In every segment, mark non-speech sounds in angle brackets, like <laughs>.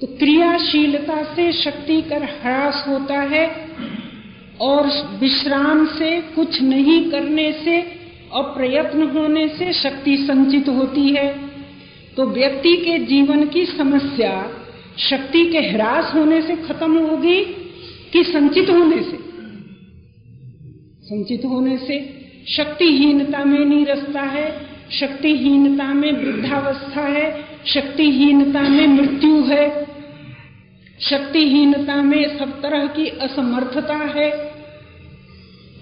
तो क्रियाशीलता से शक्ति कर ह्रास होता है और विश्राम से, कुछ नहीं करने से और प्रयत्न होने से शक्ति संचित होती है। तो व्यक्ति के जीवन की समस्या शक्ति के ह्रास होने से खत्म होगी कि संचित होने से? संचित होने से। शक्तिहीनता में निरस्ता है, शक्तिहीनता में वृद्धावस्था है, शक्तिहीनता में मृत्यु है। शक्तिहीनता में सब तरह की असमर्थता है।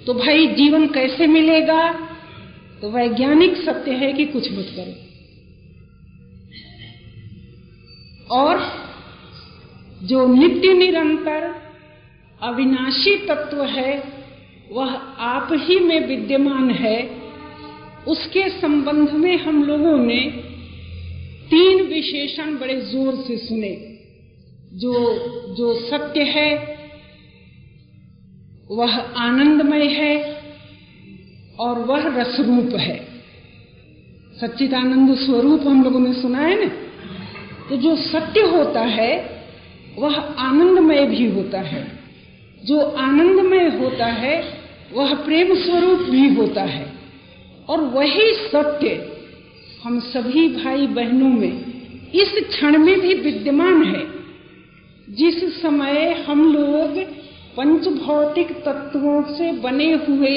तो भाई, जीवन कैसे मिलेगा? तो वैज्ञानिक सत्य है कि कुछ मत करो। और जो नित्य निरंतर अविनाशी तत्व है, वह आप ही में विद्यमान है। उसके संबंध में हम लोगों ने तीन विशेषण बड़े ज़ोर से सुने। जो जो सत्य है, वह आनंदमय है और वह रसरूप है। सच्चिदानंद स्वरूप हम लोगों ने सुना है ना? तो जो सत्य होता है, वह आनंदमय भी होता है। जो आनंदमय होता है, वह प्रेम स्वरूप भी होता है। और वही सत्य हम सभी भाई बहनों में इस क्षण में भी विद्यमान है। जिस समय हम लोग पंच भौतिक तत्वों से बने हुए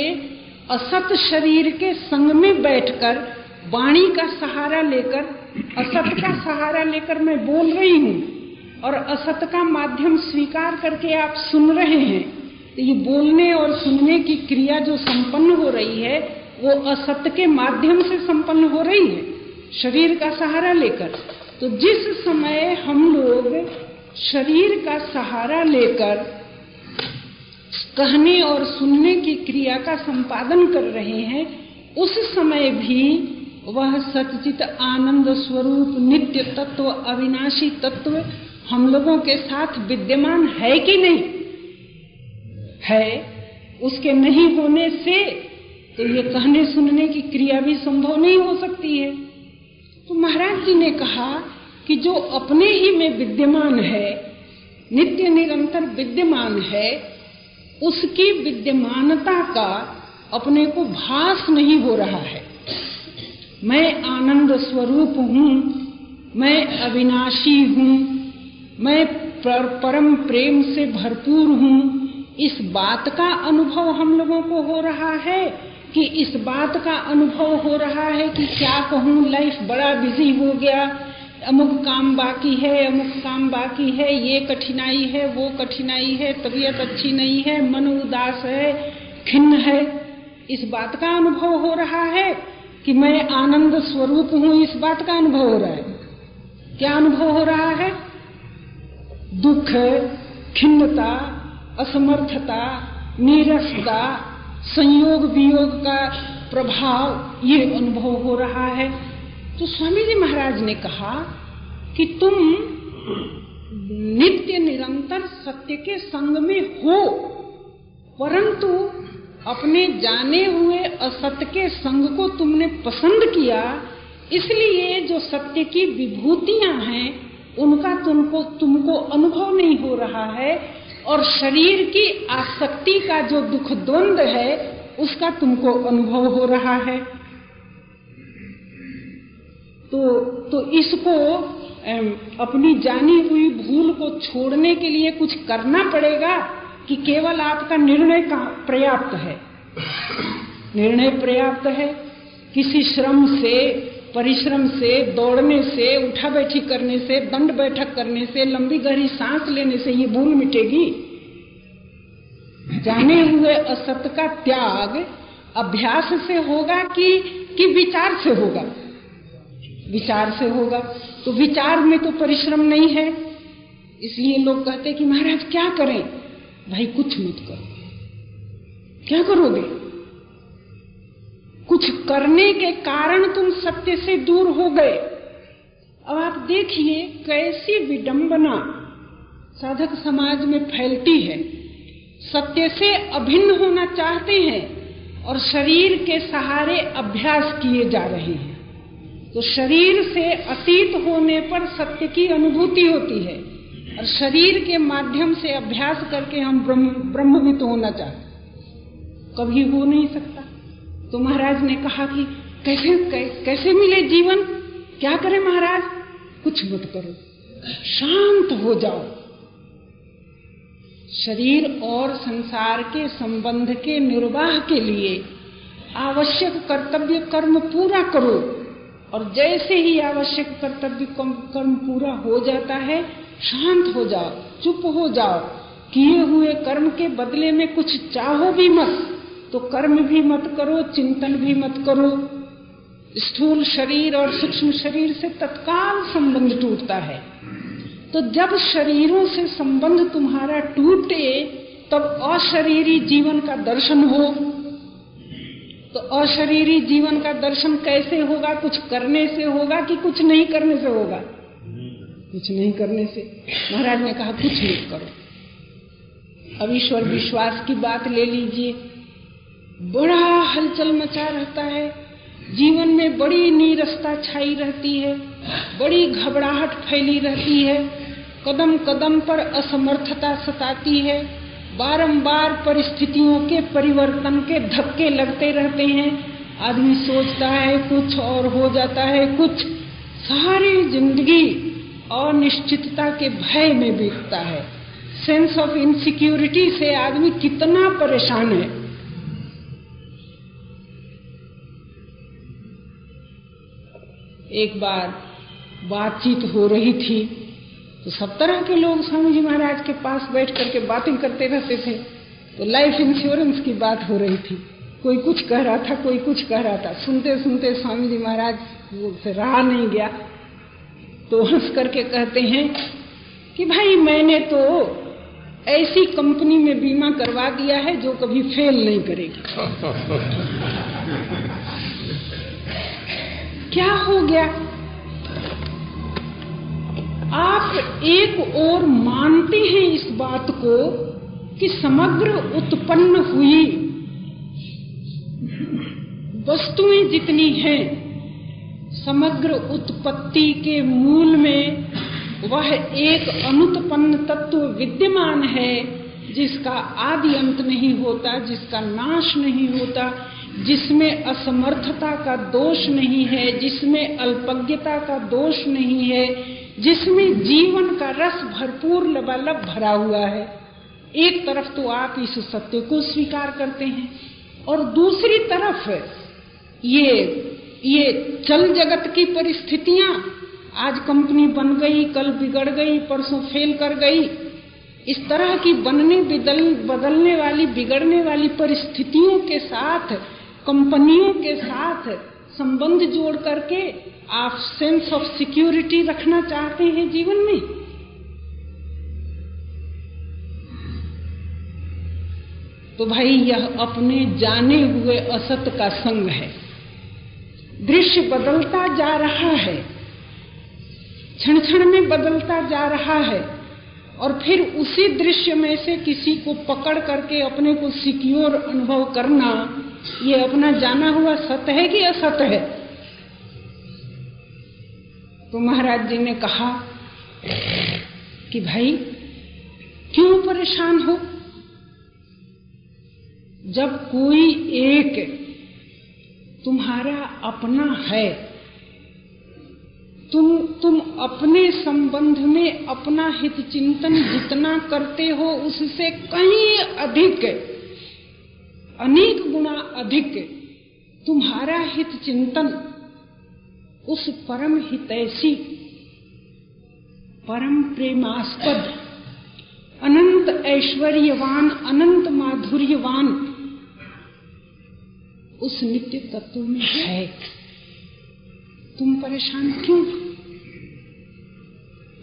असत शरीर के संग में बैठकर वाणी का सहारा लेकर, असत का सहारा लेकर मैं बोल रही हूँ और असत का माध्यम स्वीकार करके आप सुन रहे हैं तो ये बोलने और सुनने की क्रिया जो संपन्न हो रही है, वो असत के माध्यम से संपन्न हो रही है, शरीर का सहारा लेकर। तो जिस समय हम लोग शरीर का सहारा लेकर कहने और सुनने की क्रिया का संपादन कर रहे हैं, उस समय भी वह सचित आनंद स्वरूप, नित्य तत्व, अविनाशी तत्व हम लोगों के साथ विद्यमान है कि नहीं? है। उसके नहीं होने से तो ये कहने सुनने की क्रिया भी संभव नहीं हो सकती है। तो महाराज जी ने कहा कि जो अपने ही में विद्यमान है नित्य निरंतर विद्यमान है उसकी विद्यमानता का अपने को भास नहीं हो रहा है। मैं आनंद स्वरूप हूँ मैं अविनाशी हूँ मैं पर, परम प्रेम से भरपूर हूँ। इस बात का अनुभव हम लोगों को हो रहा है कि इस बात का अनुभव हो रहा है कि क्या कहूँ लाइफ बड़ा बिज़ी हो गया। अमुक काम बाकी है, अमुक काम बाकी है, ये कठिनाई है, वो कठिनाई है, तबीयत अच्छी नहीं है, मन उदास है, खिन्न है। इस बात का अनुभव हो रहा है कि मैं आनंद स्वरूप हूँ, इस बात का अनुभव हो रहा है। क्या अनुभव हो रहा है? दुख, खिन्नता, असमर्थता, नीरसता संयोग वियोग का प्रभाव, ये अनुभव हो रहा है। तो स्वामी जी महाराज ने कहा कि तुम नित्य निरंतर सत्य के संग में हो, परंतु अपने जाने हुए असत्य के संग को तुमने पसंद किया, इसलिए जो सत्य की विभूतियाँ हैं, उनका तुमको तुमको अनुभव नहीं हो रहा है, और शरीर की आसक्ति का जो दुख द्वंद है, उसका तुमको अनुभव हो रहा है। तो तो इसको अपनी जानी हुई भूल को छोड़ने के लिए कुछ करना पड़ेगा कि केवल आपका निर्णय पर्याप्त है। निर्णय पर्याप्त है। किसी श्रम से, परिश्रम से, दौड़ने से, उठा बैठी करने से, दंड बैठक करने से, लंबी गहरी सांस लेने से ये भूल मिटेगी। जाने हुए असत का त्याग अभ्यास से होगा कि कि विचार से होगा? विचार से होगा। तो विचार में तो परिश्रम नहीं है। इसलिए लोग कहते हैं कि महाराज, क्या करें? भाई, कुछ मत करो। क्या करोगे? कुछ करने के कारण तुम सत्य से दूर हो गए। अब आप देखिए कैसी विडंबना साधक समाज में फैलती है। सत्य से अभिन्न होना चाहते हैं और शरीर के सहारे अभ्यास किए जा रहे हैं। तो शरीर से अतीत होने पर सत्य की अनुभूति होती है। और शरीर के माध्यम से अभ्यास करके हम ब्रह्म ब्रह्मवित होना चाहते कभी हो नहीं सकता। तो महाराज ने कहा कि कैसे कै, कैसे मिले जीवन? क्या करें महाराज? कुछ मत करो। शांत हो जाओ। शरीर और संसार के संबंध के निर्वाह के लिए आवश्यक कर्तव्य कर्म पूरा करो। और जैसे ही आवश्यक कर्तव्य कर्म पूरा हो जाता है, शांत हो जाओ, चुप हो जाओ। किए हुए कर्म के बदले में कुछ चाहो भी मत तो कर्म भी मत करो, चिंतन भी मत करो। स्थूल शरीर और सूक्ष्म शरीर से तत्काल संबंध टूटता है। तो जब शरीरों से संबंध तुम्हारा टूटे, तब अशरीरी जीवन का दर्शन हो। तो अशरीरी जीवन का दर्शन कैसे होगा? कुछ करने से होगा कि कुछ नहीं करने से होगा? कुछ नहीं करने से। महाराज ने कहा, कुछ नहीं करो। अब ईश्वर विश्वास की बात ले लीजिए। बड़ा हलचल मचा रहता है। जीवन में बड़ी नीरसता छाई रहती है। बड़ी घबराहट फैली रहती है। कदम कदम पर असमर्थता सताती है। बारंबार परिस्थितियों के परिवर्तन के धक्के लगते रहते हैं। आदमी सोचता है, कुछ और हो जाता है, कुछ सारी ज़िंदगी अनिश्चितता के भय में बीतता है। सेंस ऑफ़ इनसिक्योरिटी से आदमी कितना परेशान है। एक बार बातचीत हो रही थी। तो सब तरह के लोग स्वामी जी महाराज के पास बैठ करके बातें करते रहते थे तो लाइफ इंश्योरेंस की बात हो रही थी। कोई कुछ कह रहा था कोई कुछ कह रहा था। सुनते सुनते स्वामी जी महाराज से रहा नहीं गया। तो हंस करके कहते हैं कि भाई मैंने तो ऐसी कंपनी में बीमा करवा दिया है जो कभी फेल नहीं करेगी। <laughs> क्या हो गया? आप एक और मानते हैं इस बात को कि समग्र उत्पन्न हुई वस्तुएँ जितनी हैं, समग्र उत्पत्ति के मूल में वह एक अनुत्पन्न तत्व विद्यमान है, जिसका आदि अंत नहीं होता, जिसका नाश नहीं होता, जिसमें असमर्थता का दोष नहीं है, जिसमें अल्पज्ञता का दोष नहीं है जिसमें जीवन का रस भरपूर लबालब भरा हुआ है। एक तरफ़ तो आप इस सत्य को स्वीकार करते हैं और दूसरी तरफ़ ये ये चल जगत की परिस्थितियाँ आज कंपनी बन गई, कल बिगड़ गई, परसों फेल कर गई। इस तरह की बनने, बदल, बदलने वाली, बिगड़ने वाली परिस्थितियों के साथ, कंपनियों के साथ संबंध जोड़ करके आप सेंस ऑफ़ सिक्योरिटी रखना चाहते हैं जीवन में? तो भाई, यह अपने जाने हुए असत का संग है। दृश्य बदलता जा रहा है। क्षण क्षण में बदलता जा रहा है। और फिर उसी दृश्य में से किसी को पकड़ करके अपने को सिक्योर अनुभव करना ये अपना जाना हुआ सत्य है कि असत है? तो महाराज जी ने कहा कि भाई, क्यों परेशान हो? जब कोई एक तुम्हारा अपना है, तुम तुम अपने संबंध में अपना हित चिंतन जितना करते हो, उससे कहीं अधिक अनेक गुना अधिक तुम्हारा हित चिंतन उस परम हितैषी परम प्रेमास्पद अनंत ऐश्वर्यवान अनंत माधुर्यवान उस नित्य तत्व में है। तुम परेशान क्यों?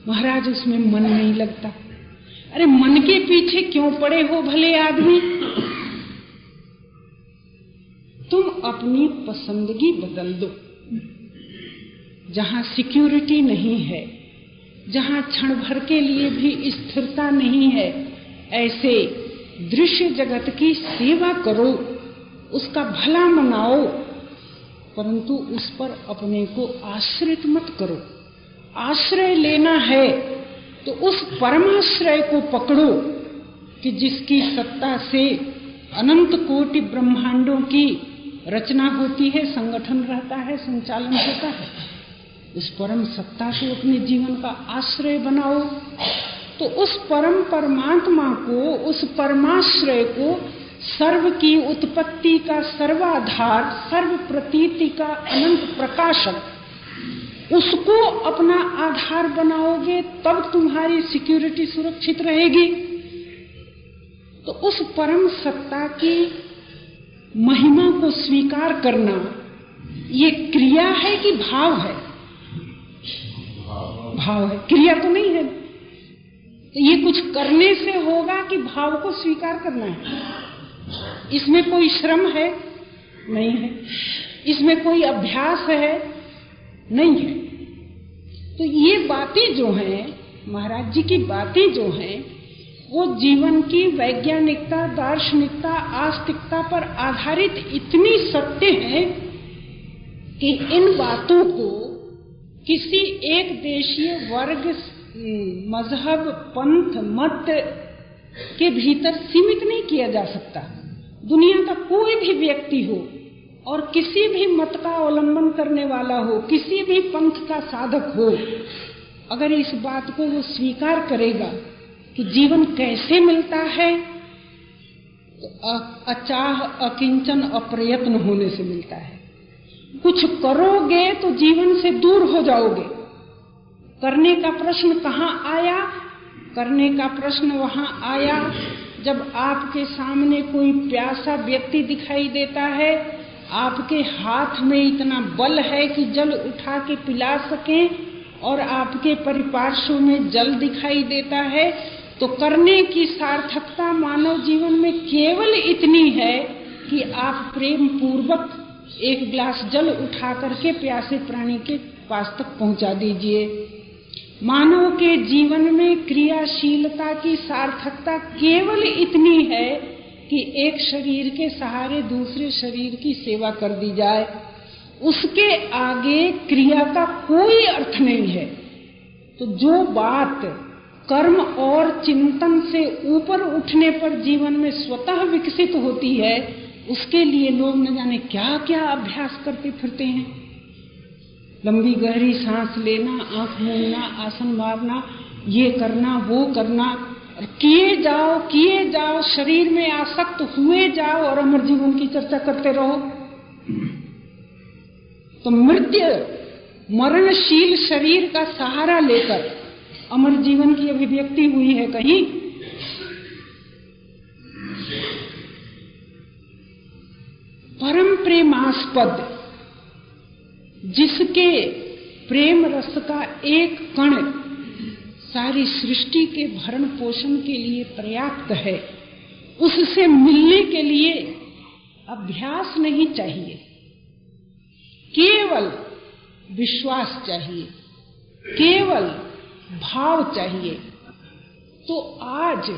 महाराज उसमें मन नहीं लगता। अरे मन के पीछे क्यों पड़े हो भले आदमी? तुम अपनी पसंदगी बदल दो। जहाँ सिक्योरिटी नहीं है, जहाँ क्षण भर के लिए भी स्थिरता नहीं है, ऐसे दृश्य जगत की सेवा करो, उसका भला मनाओ, परंतु उस पर अपने को आश्रित मत करो। आश्रय लेना है तो उस परमाश्रय को पकड़ो कि जिसकी सत्ता से अनंत कोटि ब्रह्मांडों की रचना होती है, संगठन रहता है, संचालन होता है। उस परम सत्ता को अपने जीवन का आश्रय बनाओ। तो उस परम परमात्मा को, उस परमाश्रय को सर्व की उत्पत्ति का सर्वाधार, सर्व प्रतीति का अनंत प्रकाशक, उसको अपना आधार बनाओगे, तब तुम्हारी सिक्योरिटी सुरक्षित रहेगी। तो उस परम सत्ता की महिमा को स्वीकार करना, ये क्रिया है कि भाव है? भाव है। क्रिया तो नहीं है। ये कुछ करने से होगा कि भाव को स्वीकार करना है। इसमें कोई श्रम है? नहीं है। इसमें कोई अभ्यास है? नहीं है। तो ये बातें जो हैं, महाराज जी की बातें जो हैं वो जीवन की वैज्ञानिकता, दार्शनिकता, आस्तिकता पर आधारित इतनी सत्य है कि इन बातों को किसी एक देशीय वर्ग मज़हब, पंथ, मत के भीतर सीमित नहीं किया जा सकता। दुनिया का कोई भी व्यक्ति हो और किसी भी मत का अवलंबन करने वाला हो, किसी भी पंथ का साधक हो, अगर इस बात को वो स्वीकार करेगा कि जीवन कैसे मिलता है? तो अचाह, अकिंचन, अप्रयत्न होने से मिलता है। कुछ करोगे तो जीवन से दूर हो जाओगे। करने का प्रश्न कहाँ आया? करने का प्रश्न वहाँ आया जब आपके सामने कोई प्यासा व्यक्ति दिखाई देता है। आपके हाथ में इतना बल है कि जल उठा के पिला सकें और आपके परिपार्श्व में जल दिखाई देता है। तो करने की सार्थकता मानव जीवन में केवल इतनी है कि आप प्रेम पूर्वक एक गिलास जल उठा करके प्यासे प्राणी के पास तक पहुँचा दीजिए। मानव के जीवन में क्रियाशीलता की सार्थकता केवल इतनी है कि एक शरीर के सहारे दूसरे शरीर की सेवा कर दी जाए। उसके आगे क्रिया का कोई अर्थ नहीं है। तो जो बात कर्म और चिंतन से ऊपर उठने पर जीवन में स्वतः विकसित होती है, उसके लिए लोग न जाने क्या क्या अभ्यास करते फिरते हैं। लंबी गहरी सांस लेना, आँख मूंदना आसन मारना, ये करना, वो करना, किए जाओ किए जाओ, शरीर में आसक्त हुए जाओ और अमर जीवन की चर्चा करते रहो। तो मृत्यु, मरणशील शरीर का सहारा लेकर अमर जीवन की अभिव्यक्ति हुई है कहीं। परम प्रेमास्पद, जिसके प्रेम रस का एक कण सारी सृष्टि के भरण पोषण के लिए पर्याप्त है, उससे मिलने के लिए अभ्यास नहीं चाहिए, केवल विश्वास चाहिए, केवल भाव चाहिए। तो आज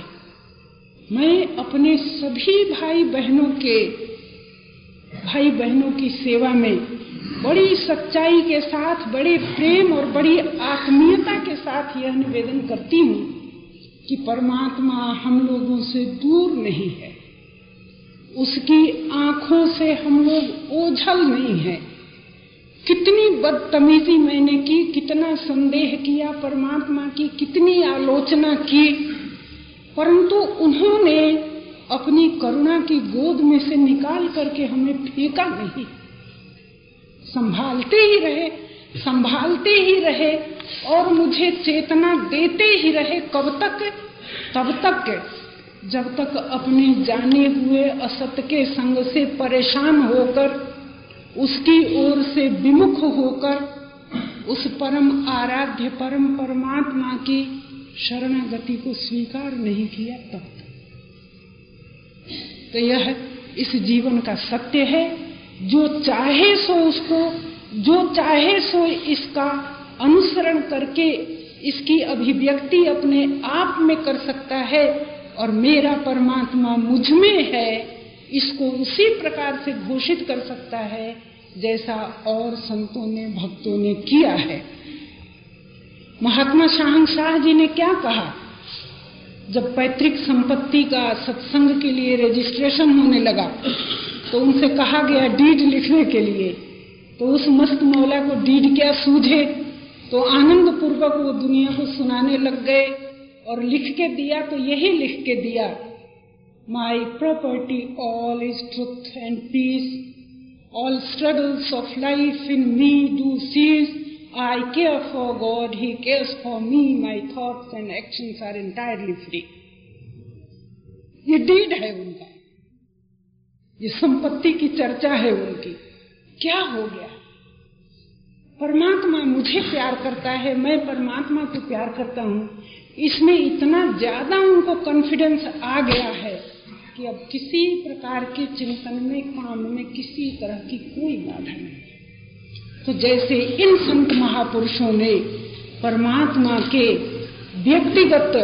मैं अपने सभी भाई बहनों के भाई बहनों की सेवा में बड़ी सच्चाई के साथ, बड़े प्रेम और बड़ी आत्मीयता के साथ यह निवेदन करती हूँ कि परमात्मा हम लोगों से दूर नहीं है। उसकी आँखों से हम लोग ओझल नहीं है। कितनी बदतमीजी मैंने की, कितना संदेह किया परमात्मा की, कितनी आलोचना की। परंतु उन्होंने अपनी करुणा की गोद में से निकाल करके हमें फेंका नहीं। संभालते ही रहे, संभालते ही रहे और मुझे चेतना देते ही रहे कब तक, तब तक। जब तक अपने जाने हुए असत के संग से परेशान होकर उसकी ओर से विमुख होकर उस परम आराध्य, परम परमात्मा की शरणागति को स्वीकार नहीं किया तब तो यह इस जीवन का सत्य है। जो चाहे सो उसको, जो चाहे सो इसका अनुसरण करके इसकी अभिव्यक्ति अपने आप में कर सकता है और मेरा परमात्मा मुझमें है इसको उसी प्रकार से घोषित कर सकता है जैसा और संतों ने, भक्तों ने किया है। महात्मा शाहनशाह जी ने क्या कहा? जब पैतृक संपत्ति का सत्संग के लिए रजिस्ट्रेशन होने लगा तो उनसे कहा गया डीड लिखने के लिए तो उस मस्त मौला को डीड क्या सूझे? तो आनंद पूर्वक वो दुनिया को सुनाने लग गए और लिख के दिया तो यही लिख के दिया। My property all is truth and peace all struggles of life in me do cease I care for God, He cares for me, my thoughts and actions are entirely free. ये डीड है उनका। ये संपत्ति की चर्चा है उनकी। क्या हो गया? परमात्मा मुझे प्यार करता है। मैं परमात्मा को प्यार करता हूँ। इसमें इतना ज़्यादा उनको कॉन्फिडेंस आ गया है। कि अब किसी प्रकार के चिंतन में, काम में किसी तरह की कोई बाधा नहीं तो जैसे इन संत महापुरुषों ने परमात्मा के व्यक्तिगत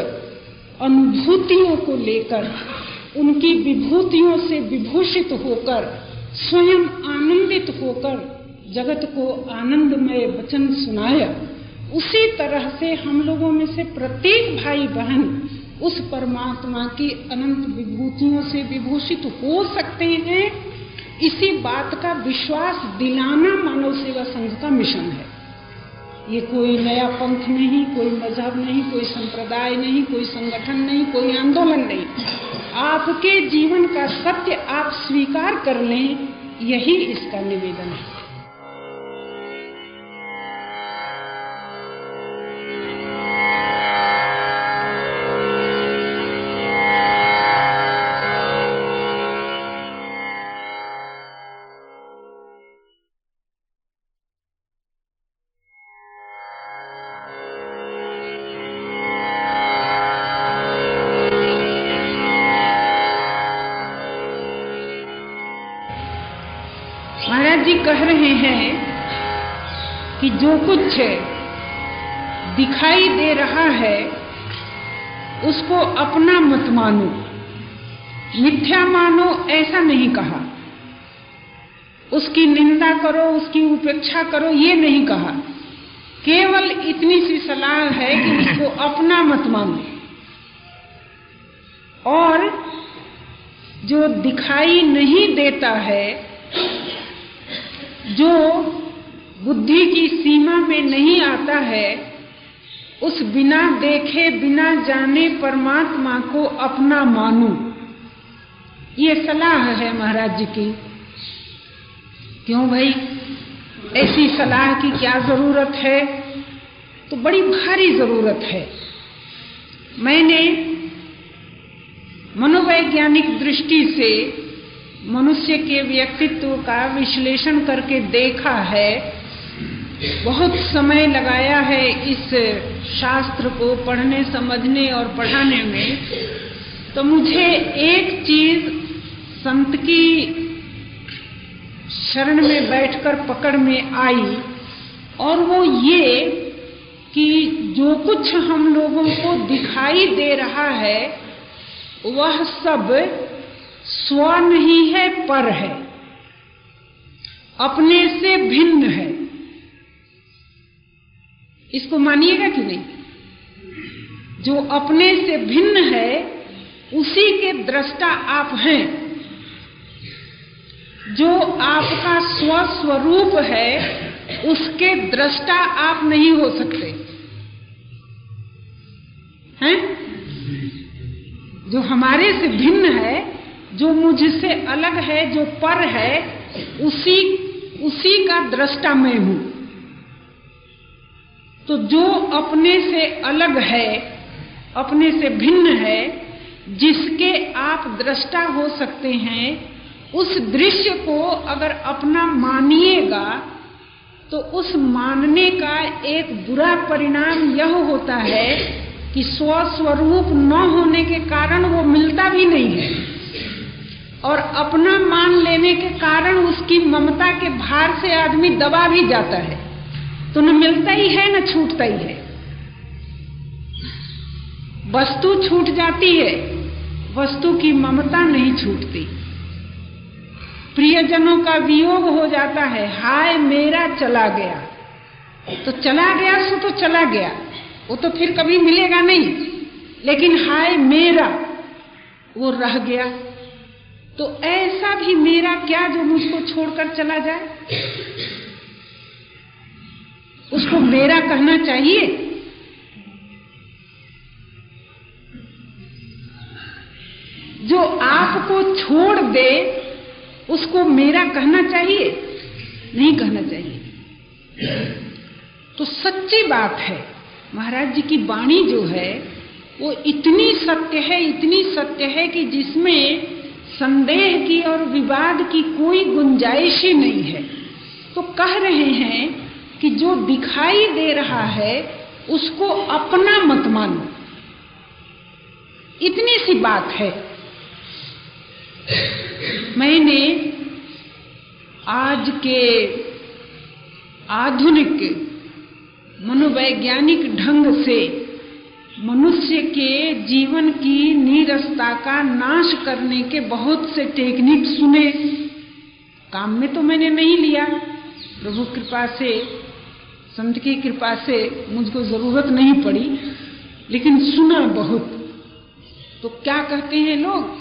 अनुभूतियों को लेकर, उनकी विभूतियों से विभूषित होकर, स्वयं आनंदित होकर, जगत को आनंदमय वचन सुनाया, उसी तरह से हम लोगों में से प्रत्येक भाई बहन उस परमात्मा की अनंत विभूतियों से विभूषित हो सकते हैं। इसी बात का विश्वास दिलाना मानव सेवा संघ का मिशन है। ये कोई नया पंथ नहीं, कोई मज़हब नहीं, कोई संप्रदाय नहीं, कोई संगठन नहीं, कोई आंदोलन नहीं। आपके जीवन का सत्य आप स्वीकार कर लें, यही इसका निवेदन है। जी कह रहे हैं कि जो कुछ दिखाई दे रहा है, उसको अपना मत मानो। मिथ्या मानो ऐसा नहीं कहा। उसकी निंदा करो, उसकी उपेक्षा करो, ये नहीं कहा। केवल इतनी सी सलाह है कि उसको अपना मत मानो। और जो दिखाई नहीं देता है जो बुद्धि की सीमा में नहीं आता है, उस बिना देखे, बिना जाने परमात्मा को अपना मानू। ये सलाह है महाराज जी की। क्यों भाई? ऐसी सलाह की क्या ज़रूरत है? तो बड़ी भारी ज़रूरत है। मैंने मनोवैज्ञानिक दृष्टि से मनुष्य के व्यक्तित्व का विश्लेषण करके देखा है, बहुत समय लगाया है इस शास्त्र को पढ़ने, समझने और पढ़ाने में। तो मुझे एक चीज़ संत की शरण में बैठकर पकड़ में आई, और वो ये कि जो कुछ हम लोगों को दिखाई दे रहा है, वह सब स्व नहीं है, पर है। अपने से भिन्न है। इसको मानिएगा कि नहीं? जो अपने से भिन्न है, उसी के दृष्टा आप हैं। जो आपका स्वस्वरूप है, उसके दृष्टा आप नहीं हो सकते। हैं? जो हमारे से भिन्न है जो मुझसे अलग है, जो पर है, उसी उसी का दृष्टा मैं हूँ। तो जो अपने से अलग है, अपने से भिन्न है, जिसके आप दृष्टा हो सकते हैं, उस दृश्य को अगर अपना मानिएगा तो उस मानने का एक बुरा परिणाम यह होता है कि स्वस्वरूप न होने के कारण वो मिलता भी नहीं है। और अपना मान लेने के कारण उसकी ममता के भार से आदमी दबा भी जाता है। तो न मिलता ही है, न छूटता ही है। वस्तु छूट जाती है, वस्तु की ममता नहीं छूटती। प्रियजनों का वियोग हो जाता है, हाय मेरा चला गया। तो चला गया सो तो चला गया, वो तो फिर कभी मिलेगा नहीं। लेकिन हाय मेरा, वो रह गया। तो ऐसा भी मेरा क्या जो मुझको छोड़कर चला जाए? उसको मेरा कहना चाहिए। जो आपको छोड़ दे, उसको मेरा कहना चाहिए? नहीं कहना चाहिए। तो सच्ची बात है, महाराज जी की वाणी जो है, वो इतनी सत्य है, इतनी सत्य है कि जिसमें संदेह की और विवाद की कोई गुंजाइश ही नहीं है। तो कह रहे हैं कि जो दिखाई दे रहा है, उसको अपना मत मानो। इतनी सी बात है। मैंने आज के आधुनिक मनोवैज्ञानिक ढंग से मनुष्य के जीवन की नीरसता का नाश करने के बहुत से टेक्निक सुने। काम में तो मैंने नहीं लिया। प्रभु कृपा से, संत की कृपा से मुझको ज़रूरत नहीं पड़ी, लेकिन सुना बहुत। तो क्या कहते हैं लोग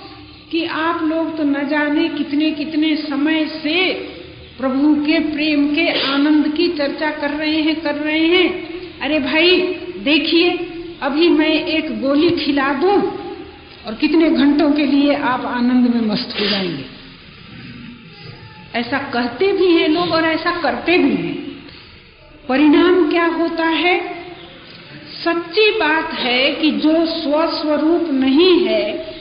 कि आप लोग तो न जाने कितने कितने समय से प्रभु के प्रेम के आनंद की चर्चा कर रहे हैं, कर रहे हैं। अरे भाई, देखिए अभी मैं एक गोली खिला दूँ और कितने घंटों के लिए आप आनंद में मस्त हो जाएँगे। ऐसा कहते भी हैं लोग और ऐसा करते भी हैं। परिणाम क्या होता है? सच्ची बात है कि जो स्वस्वरूप नहीं है,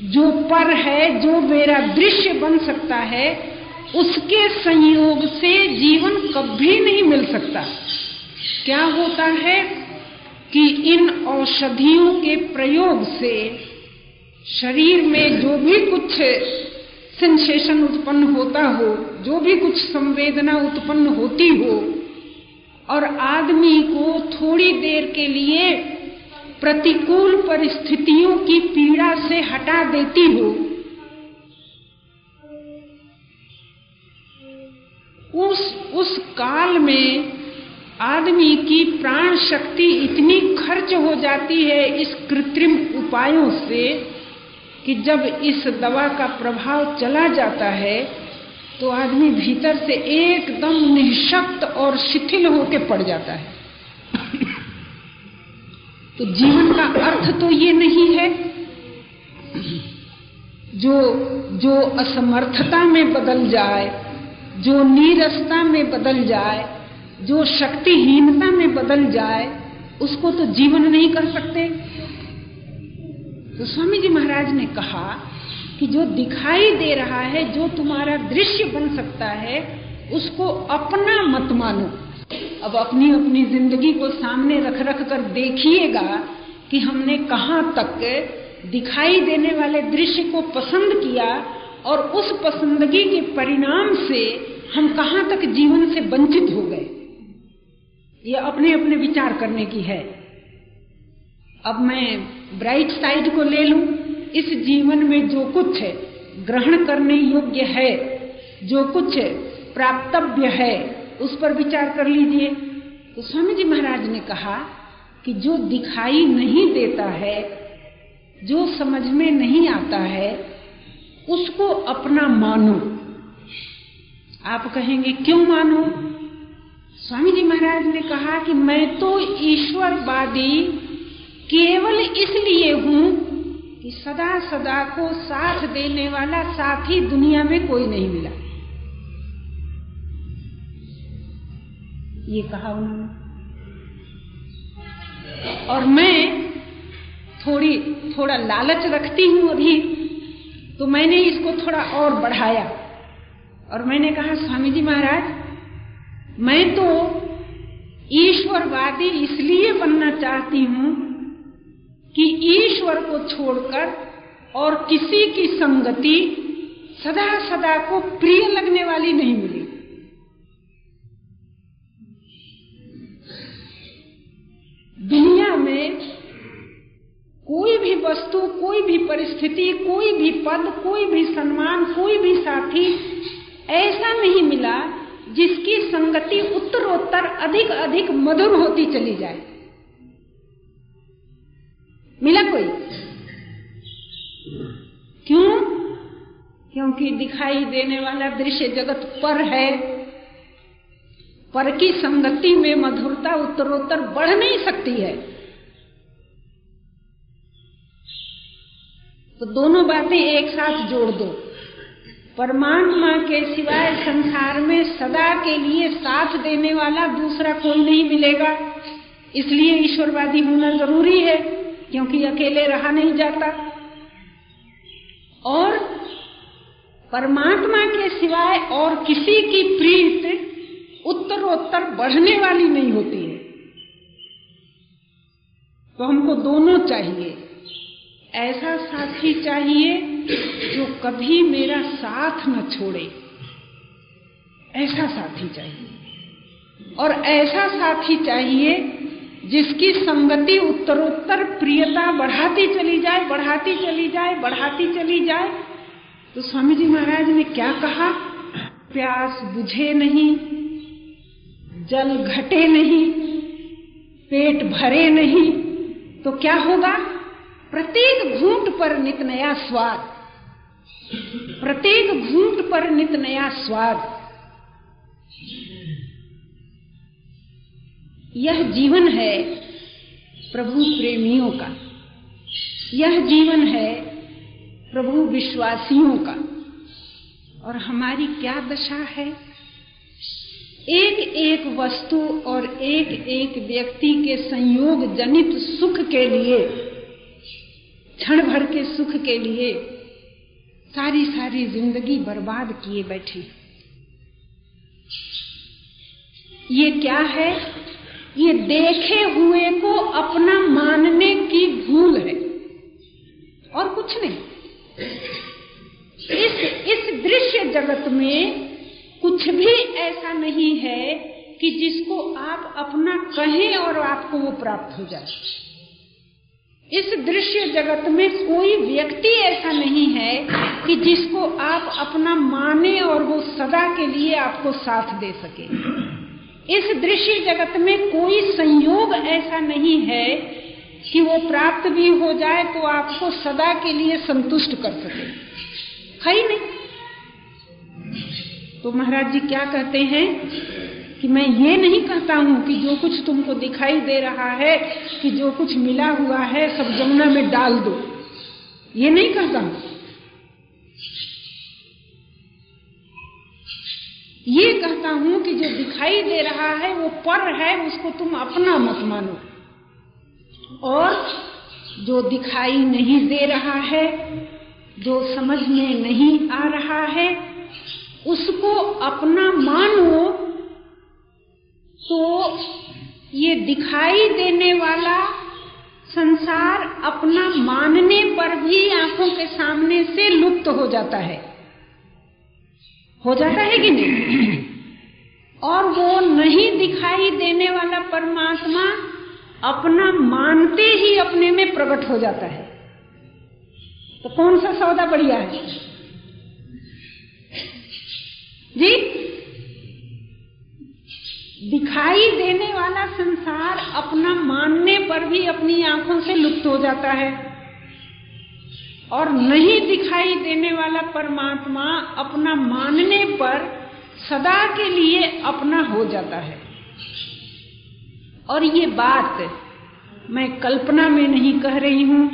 जो पर है, जो मेरा दृश्य बन सकता है, उसके संयोग से जीवन कभी नहीं मिल सकता। क्या होता है? कि इन औषधियों के प्रयोग से शरीर में जो भी कुछ सेंसेशन उत्पन्न होता हो, जो भी कुछ संवेदना उत्पन्न होती हो, और आदमी को थोड़ी देर के लिए प्रतिकूल परिस्थितियों की पीड़ा से हटा देती हो, उस उस काल में आदमी की प्राण शक्ति इतनी खर्च हो जाती है इस कृत्रिम उपायों से कि जब इस दवा का प्रभाव चला जाता है तो आदमी भीतर से एकदम निशक्त और शिथिल होकर पड़ जाता है। तो जीवन का अर्थ तो ये नहीं है जो जो असमर्थता में बदल जाए, जो नीरसता में बदल जाए जो शक्तिहीनता में बदल जाए, उसको तो जीवन नहीं कर सकते। तो स्वामी जी महाराज ने कहा कि जो दिखाई दे रहा है, जो तुम्हारा दृश्य बन सकता है, उसको अपना मत मानो। अब अपनी अपनी ज़िंदगी को सामने रख रख कर देखिएगा कि हमने कहाँ तक दिखाई देने वाले दृश्य को पसंद किया और उस पसंदगी के परिणाम से हम कहाँ तक जीवन से वंचित हो गए। ये अपने अपने विचार करने की है। अब मैं ब्राइट साइड को ले लूँ। इस जीवन में जो कुछ है, ग्रहण करने योग्य है, जो कुछ प्राप्तव्य है, उस पर विचार कर लीजिए। तो स्वामी जी महाराज ने कहा कि जो दिखाई नहीं देता है, जो समझ में नहीं आता है, उसको अपना मानो। आप कहेंगे, क्यों मानो? स्वामी जी महाराज ने कहा कि मैं तो ईश्वरवादी केवल इसलिए हूँ कि सदा सदा को साथ देने वाला साथी दुनिया में कोई नहीं मिला। ये कहा उन्होंने। और मैं थोड़ी, थोड़ा लालच रखती हूँ अभी तो मैंने इसको थोड़ा और बढ़ाया। और मैंने कहा स्वामी जी महाराज मैं तो ईश्वरवादी इसलिए बनना चाहती हूँ कि ईश्वर को छोड़कर और किसी की संगति सदा सदा को प्रिय लगने वाली नहीं मिली। दुनिया में कोई भी वस्तु, कोई भी परिस्थिति, कोई भी पद, कोई भी सम्मान, कोई भी साथी ऐसा नहीं मिला जिसकी संगति उत्तरोत्तर अधिक अधिक मधुर होती चली जाए। मिला कोई? क्यों? क्योंकि दिखाई देने वाला दृश्य जगत पर है। पर की संगति में मधुरता उत्तरोत्तर बढ़ नहीं सकती है। तो दोनों बातें एक साथ जोड़ दो। परमात्मा के सिवाय संसार में सदा के लिए साथ देने वाला दूसरा कोई नहीं मिलेगा। इसलिए ईश्वरवादी होना ज़रूरी है, क्योंकि अकेले रहा नहीं जाता। और परमात्मा के सिवाय और किसी की प्रीत उत्तरोत्तर बढ़ने वाली नहीं होती है। तो हमको दोनों चाहिए। ऐसा साथी चाहिए जो कभी मेरा साथ न छोड़े। ऐसा साथी चाहिए। और ऐसा साथी चाहिए जिसकी संगति उत्तरोत्तर प्रियता बढ़ाती चली जाए, बढ़ाती चली जाए, बढ़ाती चली जाए। तो स्वामी जी महाराज ने क्या कहा? प्यास बुझे नहीं, जल घटे नहीं, पेट भरे नहीं तो क्या होगा? प्रत्येक घूंट पर नित नया स्वाद। प्रत्येक घूंट पर नित नया स्वाद। यह जीवन है प्रभु प्रेमियों का। यह जीवन है प्रभु विश्वासियों का। और हमारी क्या दशा है? एक एक वस्तु और एक एक व्यक्ति के संयोग जनित सुख के लिए, क्षण भर के सुख के लिए सारी सारी ज़िंदगी बर्बाद किए बैठी। ये क्या है? ये देखे हुए को अपना मानने की भूल है। और कुछ नहीं। इस इस दृश्य जगत में कुछ भी ऐसा नहीं है कि जिसको आप अपना कहें और आपको वो प्राप्त हो जाए। इस दृश्य जगत में कोई व्यक्ति ऐसा नहीं है कि जिसको आप अपना माने और वो सदा के लिए आपको साथ दे सके। इस दृश्य जगत में कोई संयोग ऐसा नहीं है कि वो प्राप्त भी हो जाए तो आपको सदा के लिए संतुष्ट कर सके। है ही नहीं? तो महाराज जी क्या कहते हैं? कि मैं ये नहीं कहता हूँ कि जो कुछ तुमको दिखाई दे रहा है, कि जो कुछ मिला हुआ है, सब जमुना में डाल दो। ये नहीं कहता हूँ। ये कहता हूँ कि जो दिखाई दे रहा है, वो पर है, उसको तुम अपना मत मानो। और जो दिखाई नहीं दे रहा है, जो समझ में नहीं आ रहा है, उसको अपना मानो तो ये दिखाई देने वाला संसार अपना मानने पर भी आँखों के सामने से लुप्त हो जाता है। हो जाता है कि नहीं? और वो नहीं दिखाई देने वाला परमात्मा अपना मानते ही अपने में प्रकट हो जाता है। तो कौन सा सौदा बढ़िया है? जी? दिखाई देने वाला संसार अपना मानने पर भी अपनी आँखों से लुप्त हो जाता है। और नहीं दिखाई देने वाला परमात्मा अपना मानने पर सदा के लिए अपना हो जाता है। और ये बात मैं कल्पना में नहीं कह रही हूँ,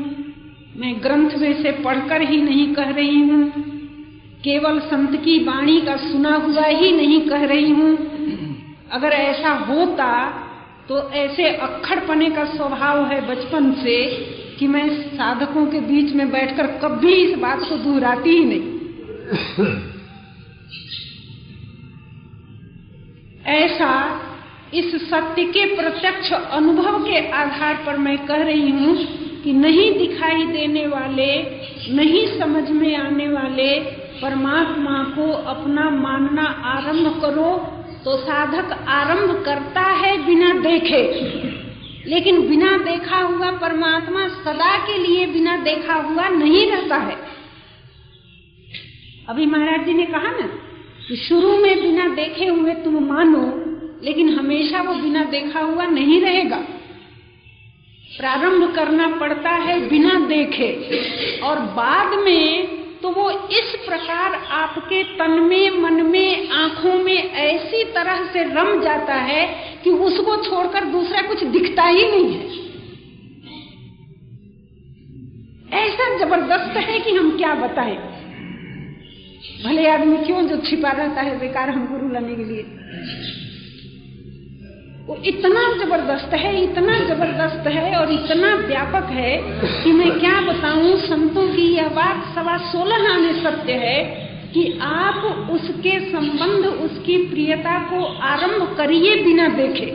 मैं ग्रंथ में से पढ़कर ही नहीं कह रही हूँ, केवल संत की वाणी का सुना हुआ ही नहीं कह रही हूँ। अगर ऐसा होता तो ऐसे अक्खड़पने का स्वभाव है बचपन से कि मैं साधकों के बीच में बैठकर कभी इस बात को दोहराती ही नहीं। ऐसा इस सत्य के प्रत्यक्ष अनुभव के आधार पर मैं कह रही हूँ कि नहीं दिखाई देने वाले, नहीं समझ में आने वाले परमात्मा को अपना मानना आरंभ करो तो साधक आरंभ करता है बिना देखे। लेकिन बिना देखा हुआ परमात्मा सदा के लिए बिना देखा हुआ नहीं रहता है। अभी महाराज जी ने कहा ना कि शुरू में बिना देखे हुए तुम मानो, लेकिन हमेशा वो बिना देखा हुआ नहीं रहेगा। प्रारंभ करना पड़ता है बिना देखे। और बाद में तो वो इस प्रकार आपके तन में, मन में, आँखों में ऐसी तरह से रम जाता है कि उसको छोड़कर दूसरा कुछ दिखता ही नहीं है। ऐसा ज़बरदस्त है कि हम क्या बताएँ। भले आदमी क्यों जो छिपा रहता है, बेकार हम गुरु लाने के लिए। वो इतना ज़बरदस्त है, इतना ज़बरदस्त है और इतना व्यापक है कि मैं क्या बताऊँ, संतों की यह बात सवा सोलह आने सत्य है कि आप उसके संबंध, उसकी प्रियता को आरंभ करिए बिना देखे।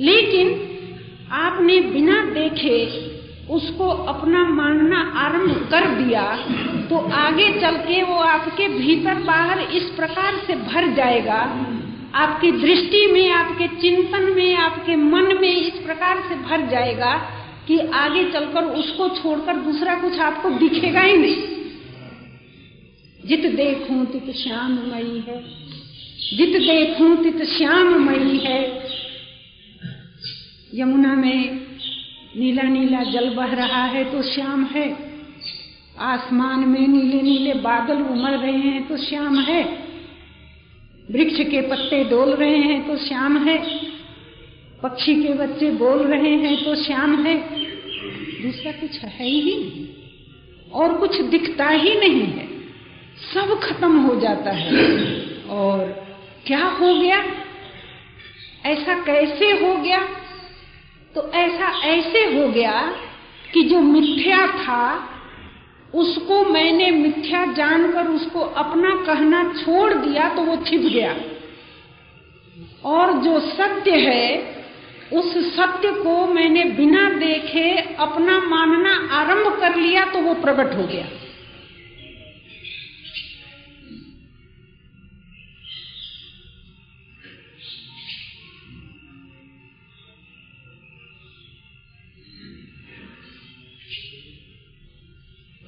लेकिन आपने बिना देखे उसको अपना मानना आरंभ कर दिया तो आगे चल के वो आपके भीतर बाहर इस प्रकार से भर जाएगा आपकी दृष्टि में, आपके चिंतन में, आपके मन में इस प्रकार से भर जाएगा कि आगे चलकर उसको छोड़कर दूसरा कुछ आपको दिखेगा ही नहीं। जित देखूँ तित श्याममयी है। जित देखूँ तित श्याममयी है। यमुना में नीला नीला जल बह रहा है तो श्याम है। आसमान में नीले नीले बादल उमड़ रहे हैं तो श्याम है। वृक्ष के पत्ते डोल रहे हैं तो श्याम है। पक्षी के बच्चे बोल रहे हैं तो श्याम है। दूसरा कुछ है ही नहीं। और कुछ दिखता ही नहीं है। सब खत्म हो जाता है। और क्या हो गया? ऐसा कैसे हो गया? तो ऐसा ऐसे हो गया कि जो मिथ्या था उसको मैंने मिथ्या जानकर उसको अपना कहना छोड़ दिया तो वो छिप गया। और जो सत्य है, उस सत्य को मैंने बिना देखे अपना मानना आरंभ कर लिया तो वो प्रकट हो गया।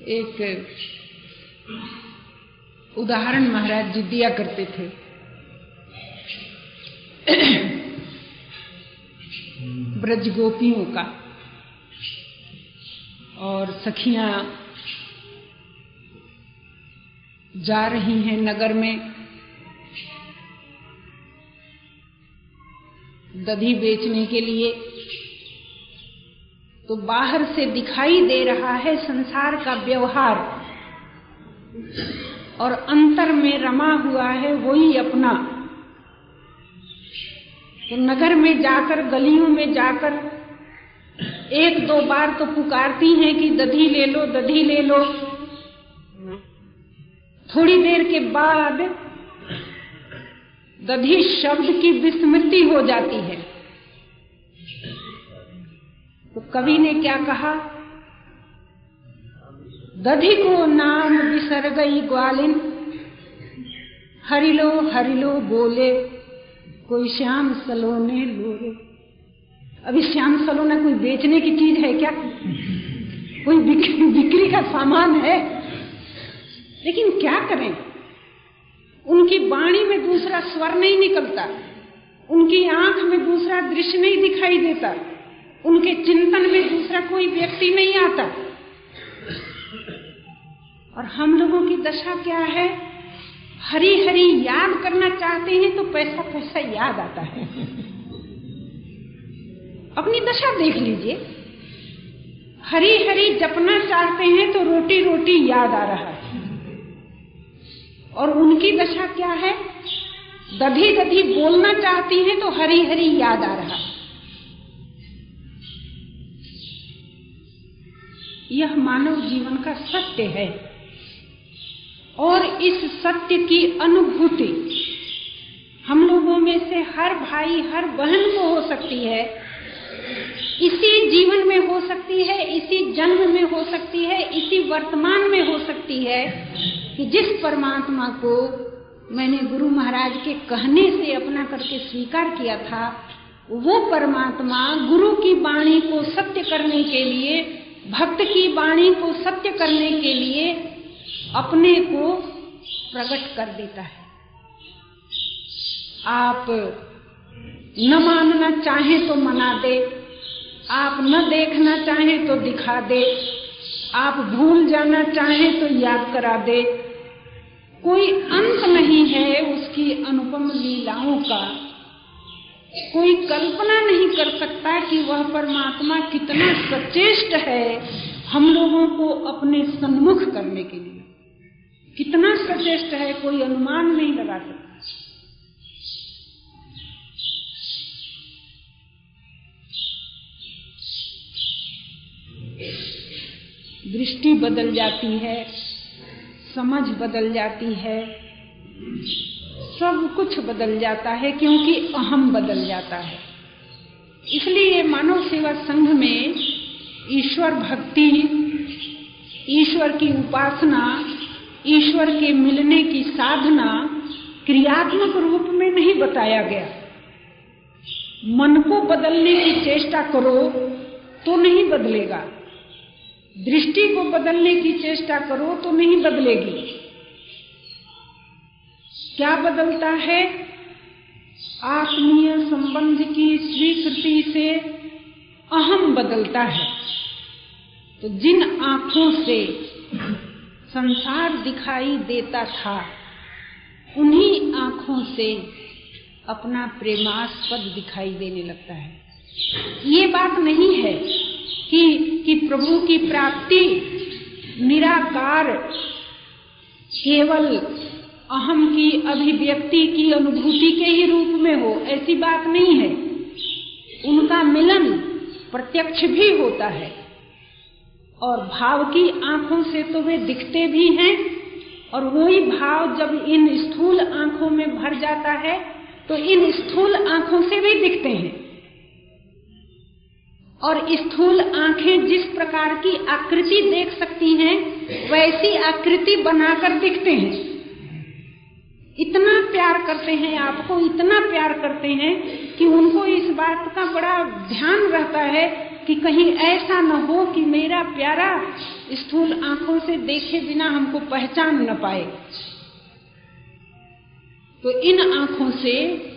एक उदाहरण महाराज जी दिया करते थे। ब्रज गोपियों का और सखियाँ जा रही हैं नगर में। दधी बेचने के लिए तो बाहर से दिखाई दे रहा है संसार का व्यवहार। और अंतर में रमा हुआ है वही अपना। तो नगर में जाकर, गलियों में जाकर, एक दो बार तो पुकारती हैं कि दधी ले लो, दधी ले लो। थोड़ी देर के बाद दधी शब्द की विस्मृति हो जाती है। तो कवि ने क्या कहा? दधि को नाम बिसर गई ग्वालिन। हरिलो हरिलो बोले कोई श्याम सलोने लोरे। अभी श्याम सलोना कोई बेचने की चीज़ है क्या? कोई बिक्री, बिक्री का सामान है? लेकिन क्या करें? उनकी वाणी में दूसरा स्वर नहीं निकलता। उनकी आँख में दूसरा दृश्य नहीं दिखाई देता। उनके चिंतन में दूसरा कोई व्यक्ति नहीं आता। और हम लोगों की दशा क्या है? हरी हरी याद करना चाहते हैं तो पैसा पैसा याद आता है। अपनी दशा देख लीजिए। हरी हरी जपना चाहते हैं तो रोटी रोटी याद आ रहा है। और उनकी दशा क्या है? दधी दधी बोलना चाहती हैं तो हरी हरी याद आ रहा है। यह मानव जीवन का सत्य है। और इस सत्य की अनुभूति हम लोगों में से हर भाई, हर बहन को हो सकती है। इसी जीवन में हो सकती है, इसी जन्म में हो सकती है, इसी वर्तमान में हो सकती है कि जिस परमात्मा को मैंने गुरु महाराज के कहने से अपना करके स्वीकार किया था, वो परमात्मा गुरु की वाणी को सत्य करने के लिए भक्त की वाणी को सत्य करने के लिए अपने को प्रकट कर देता है। आप न मानना चाहें तो मना दे, आप न देखना चाहें तो दिखा दे, आप भूल जाना चाहें तो याद करा दे। कोई अंत नहीं है उसकी अनुपम लीलाओं का। कोई कल्पना नहीं कर सकता कि वह परमात्मा कितना सचेष्ट है हम लोगों को अपने सन्मुख करने के लिए। कितना सचेष्ट है, कोई अनुमान नहीं लगा सकता। दृष्टि बदल जाती है, समझ बदल जाती है सब कुछ बदल जाता है, क्योंकि अहम बदल जाता है। इसलिए मानव सेवा संघ में ईश्वर भक्ति, ईश्वर की उपासना, ईश्वर के मिलने की साधना क्रियात्मक रूप में नहीं बताया गया। मन को बदलने की चेष्टा करो तो नहीं बदलेगा। दृष्टि को बदलने की चेष्टा करो तो नहीं बदलेगी। क्या बदलता है? आत्मीय संबंध की स्वीकृति से अहम बदलता है। तो जिन आँखों से संसार दिखाई देता था, उन्हीं आँखों से अपना प्रेमास्पद दिखाई देने लगता है। ये बात नहीं है कि कि प्रभु की प्राप्ति निराकार केवल अहम की अभिव्यक्ति की अनुभूति के ही रूप में हो, ऐसी बात नहीं है। उनका मिलन प्रत्यक्ष भी होता है। और भाव की आँखों से तो वे दिखते भी हैं, और वही भाव जब इन स्थूल आँखों में भर जाता है तो इन स्थूल आँखों से भी दिखते हैं। और स्थूल आँखें जिस प्रकार की आकृति देख सकती हैं, वैसी आकृति बनाकर दिखते हैं। इतना प्यार करते हैं, आपको इतना प्यार करते हैं कि उनको इस बात का बड़ा ध्यान रहता है कि कहीं ऐसा न हो कि मेरा प्यारा स्थूल आँखों से देखे बिना हमको पहचान न पाए। तो इन आँखों से,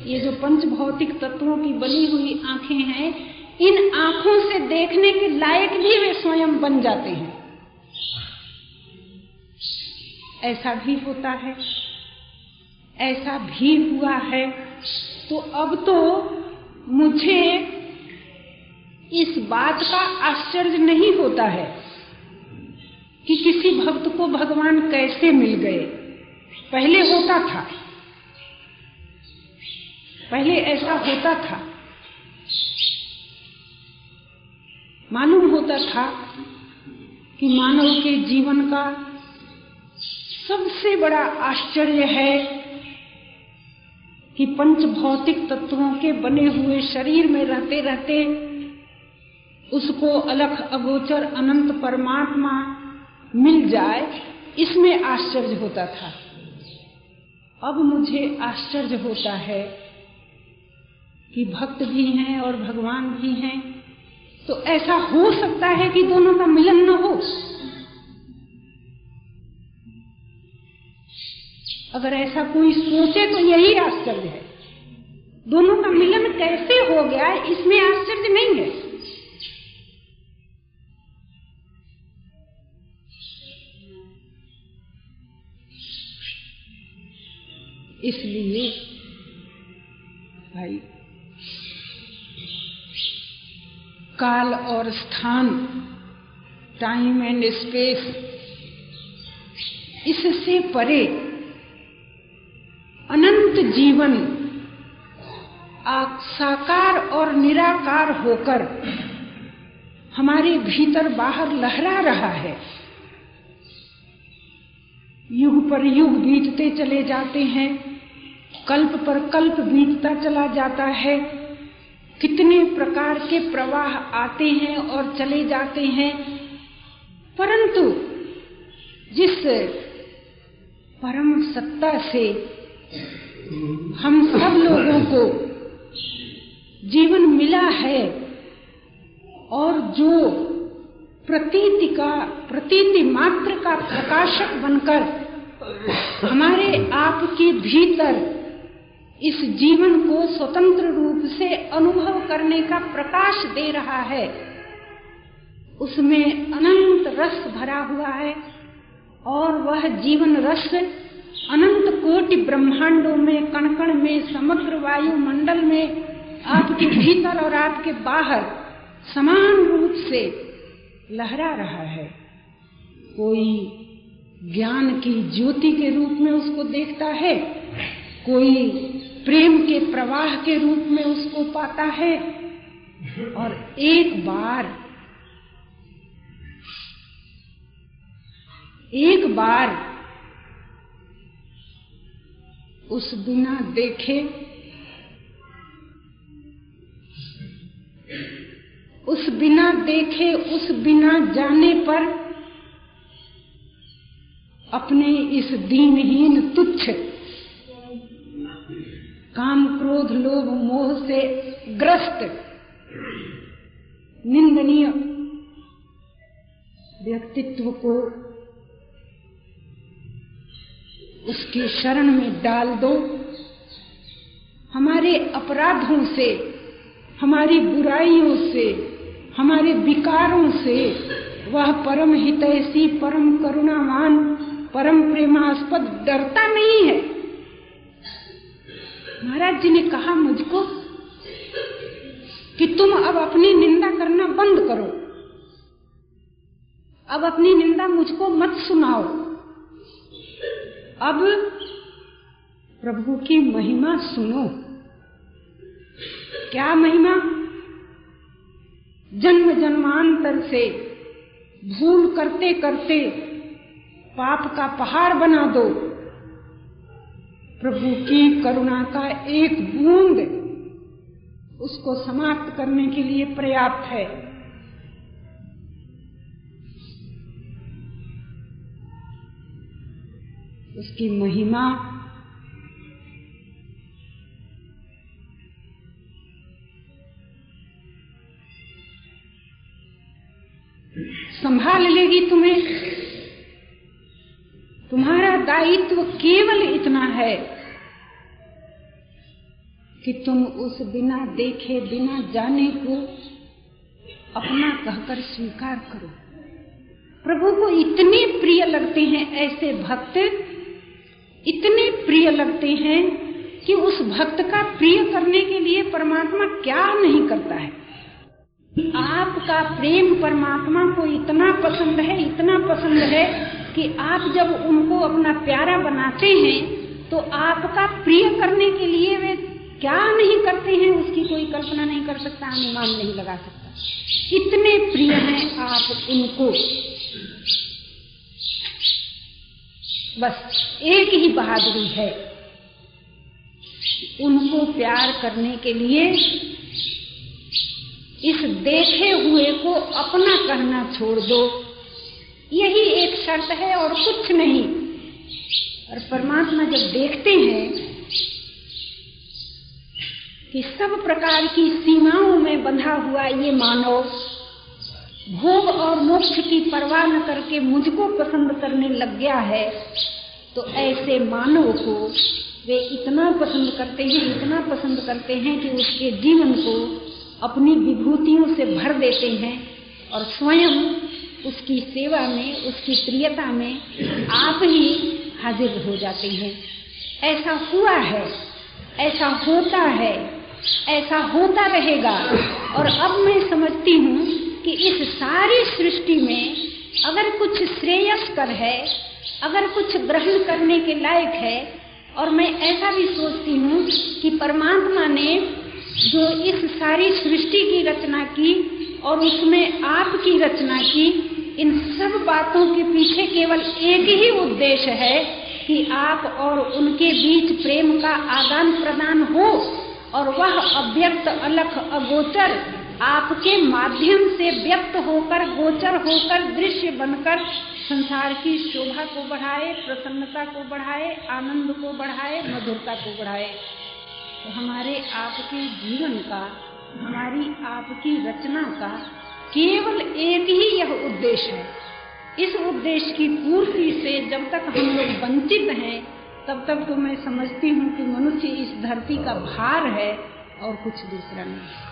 ये जो पंच भौतिक तत्वों की बनी हुई आँखें हैं, इन आँखों से देखने के लायक भी वे स्वयं बन जाते हैं। ऐसा भी होता है। ऐसा भी हुआ है तो अब तो मुझे इस बात का आश्चर्य नहीं होता है कि किसी भक्त को भगवान कैसे मिल गए। पहले होता था। पहले ऐसा होता था। मालूम होता था कि मानव के जीवन का सबसे बड़ा आश्चर्य है कि पंच भौतिक तत्वों के बने हुए शरीर में रहते रहते उसको अलख अगोचर अनंत परमात्मा मिल जाए, इसमें आश्चर्य होता था। अब मुझे आश्चर्य होता है कि भक्त भी हैं और भगवान भी हैं तो ऐसा हो सकता है कि दोनों का मिलन न हो। अगर ऐसा कोई सोचे तो यही आश्चर्य है। दोनों का मिलन कैसे हो गया, इसमें आश्चर्य नहीं है। इसलिए, भाई, काल और स्थान टाइम एंड स्पेस इससे परे अनंत जीवन साकार और निराकार होकर हमारे भीतर बाहर लहरा रहा है। युग पर युग बीतते चले जाते हैं, कल्प पर कल्प बीतता चला जाता है। कितने प्रकार के प्रवाह आते हैं और चले जाते हैं, परंतु जिस परम सत्ता से हम सब लोगों को जीवन मिला है और जो प्रतीति का, प्रतीति मात्र का प्रकाशक बनकर हमारे आप के भीतर इस जीवन को स्वतंत्र रूप से अनुभव करने का प्रकाश दे रहा है, उसमें अनंत रस भरा हुआ है और वह जीवन रस अनंत कोटि ब्रह्मांडों में, कणकण में, समग्र वायुमंडल में, आपके भीतर और आपके बाहर समान रूप से लहरा रहा है। कोई ज्ञान की ज्योति के रूप में उसको देखता है, कोई प्रेम के प्रवाह के रूप में उसको पाता है, और एक बार एक बार उस बिना देखे। उस बिना देखे, उस बिना जाने पर अपने इस दीनहीन तुच्छ काम क्रोध लोभ मोह से ग्रस्त निंदनीय व्यक्तित्व को उसकी शरण में डाल दो। हमारे अपराधों से, हमारी बुराइयों से, हमारे विकारों से, वह परम हितैषी, परम करुणावान, परम प्रेमास्पद डरता नहीं है। महाराज जी ने कहा मुझको कि तुम अब अपनी निंदा करना बंद करो। अब अपनी निंदा मुझको मत सुनाओ। अब प्रभु की महिमा सुनो। क्या महिमा? जन्म जन्मांतर से, भूल करते करते पाप का पहाड़ बना दो। प्रभु की करुणा का एक बूंद उसको समाप्त करने के लिए पर्याप्त है। उसकी महिमा संभाल लेगी तुम्हें। तुम्हारा दायित्व केवल इतना है कि तुम उस बिना देखे, बिना जाने को अपना कहकर स्वीकार करो। प्रभु को इतने प्रिय लगते हैं ऐसे भक्त इतने प्रिय लगते हैं कि उस भक्त का प्रिय करने के लिए परमात्मा क्या नहीं करता है? आपका प्रेम परमात्मा को इतना पसंद है, इतना पसंद है कि आप जब उनको अपना प्यारा बनाते हैं तो आपका प्रिय करने के लिए वे क्या नहीं करते हैं, उसकी कोई कल्पना नहीं कर सकता, अनुमान नहीं लगा सकता। इतने प्रिय हैं आप उनको। बस। एक ही बहादुरी है। उनको प्यार करने के लिए इस देखे हुए को अपना कहना छोड़ दो। यही एक शर्त है और कुछ नहीं। और परमात्मा जब देखते हैं कि सब प्रकार की सीमाओं में बंधा हुआ ये मानव भोग और मोक्ष की परवाह न करके मुझको पसंद करने लग गया है तो ऐसे मानव को वे इतना पसंद करते हैं, इतना पसंद करते हैं कि उसके जीवन को अपनी विभूतियों से भर देते हैं और स्वयं उसकी सेवा में, उसकी प्रियता में आप ही हाजिर हो जाते हैं। ऐसा हुआ है, ऐसा होता है, ऐसा होता रहेगा। और अब मैं समझती हूँ कि इस सारी सृष्टि में अगर कुछ श्रेयस्कर है अगर कुछ ग्रहण करने के लायक है, और मैं ऐसा भी सोचती हूँ कि परमात्मा ने जो इस सारी सृष्टि की रचना की और उसमें आपकी रचना की, इन सब बातों के पीछे केवल एक ही उद्देश्य है कि आप और उनके बीच प्रेम का आदान प्रदान हो, और वह अव्यक्त अलख अगोचर आपके माध्यम से व्यक्त होकर, गोचर होकर, दृश्य बनकर संसार की शोभा को बढ़ाए, प्रसन्नता को बढ़ाए, आनंद को बढ़ाए, मधुरता को बढ़ाए। तो हमारे आपके जीवन का, हमारी आपकी रचना का केवल एक ही यह उद्देश्य है। इस उद्देश्य की पूर्ति से जब तक हम लोग वंचित हैं, तब तक तो मैं समझती हूँ कि मनुष्य इस धरती का भार है और कुछ दूसरा नहीं।